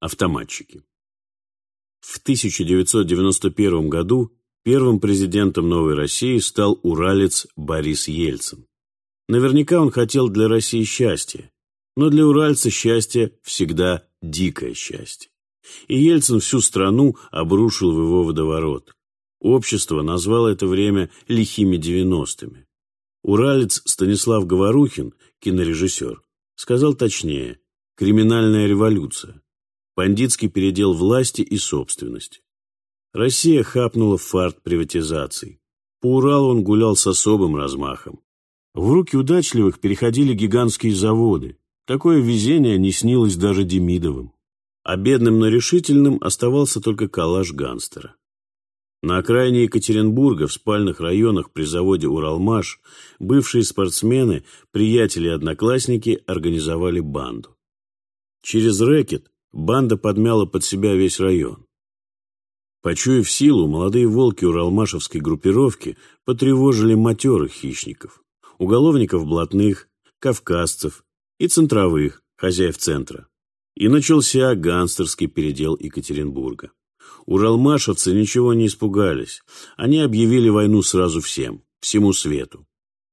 Автоматчики. В 1991 году первым президентом Новой России стал уралец Борис Ельцин. Наверняка он хотел для России счастья, но для уральца счастье всегда дикое счастье. И Ельцин всю страну обрушил в его водоворот. Общество назвало это время «лихими девяностыми». Уралец Станислав Говорухин, кинорежиссер, сказал точнее «криминальная революция», бандитский передел власти и собственности. Россия хапнула фарт приватизаций. По Уралу он гулял с особым размахом. В руки удачливых переходили гигантские заводы. Такое везение не снилось даже Демидовым. А бедным, но решительным оставался только калаш гангстера. На окраине Екатеринбурга, в спальных районах при заводе «Уралмаш», бывшие спортсмены, приятели и одноклассники организовали банду. Через рэкет банда подмяла под себя весь район. Почуяв силу, молодые волки уралмашевской группировки потревожили матерых хищников уголовников блатных, кавказцев и центровых, хозяев центра. И начался гангстерский передел Екатеринбурга. Уралмашевцы ничего не испугались. Они объявили войну сразу всем, всему свету.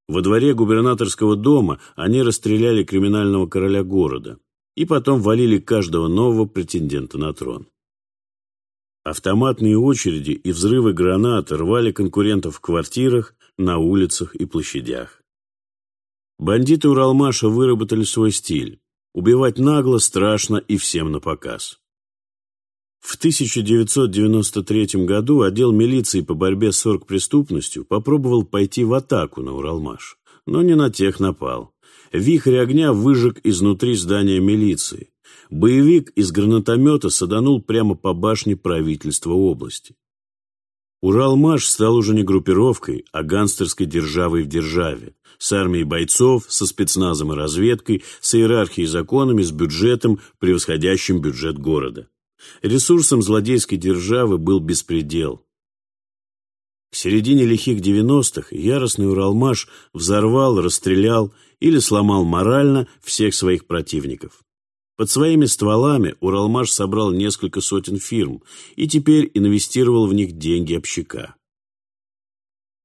Во дворе губернаторского дома они расстреляли криминального короля города и потом валили каждого нового претендента на трон. Автоматные очереди и взрывы гранат рвали конкурентов в квартирах, на улицах и площадях. Бандиты Уралмаша выработали свой стиль. Убивать нагло, страшно и всем на показ. В 1993 году отдел милиции по борьбе с оргпреступностью попробовал пойти в атаку на Уралмаш, но не на тех напал. Вихрь огня выжег изнутри здания милиции. Боевик из гранатомета саданул прямо по башне правительства области. Уралмаш стал уже не группировкой, а гангстерской державой в державе, с армией бойцов, со спецназом и разведкой, с иерархией и законами, с бюджетом, превосходящим бюджет города. Ресурсом злодейской державы был беспредел. Середине лихих девяностых яростный Уралмаш взорвал, расстрелял или сломал морально всех своих противников. Под своими стволами Уралмаш собрал несколько сотен фирм и теперь инвестировал в них деньги общака.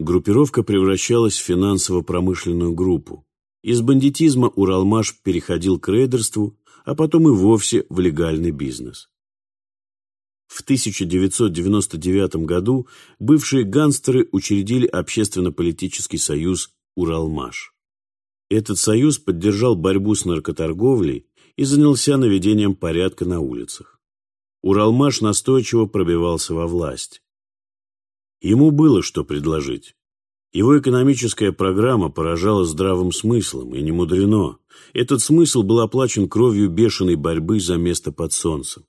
Группировка превращалась в финансово-промышленную группу. Из бандитизма Уралмаш переходил к рейдерству, а потом и вовсе в легальный бизнес. В 1999 году бывшие гангстеры учредили общественно-политический союз «Уралмаш». Этот союз поддержал борьбу с наркоторговлей и занялся наведением порядка на улицах. Уралмаш настойчиво пробивался во власть. Ему было что предложить. Его экономическая программа поражала здравым смыслом, и не мудрено. Этот смысл был оплачен кровью бешеной борьбы за место под солнцем.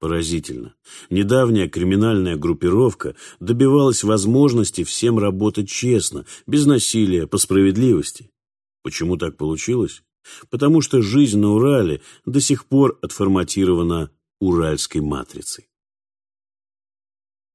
Поразительно. Недавняя криминальная группировка добивалась возможности всем работать честно, без насилия, по справедливости. Почему так получилось? потому что жизнь на Урале до сих пор отформатирована уральской матрицей.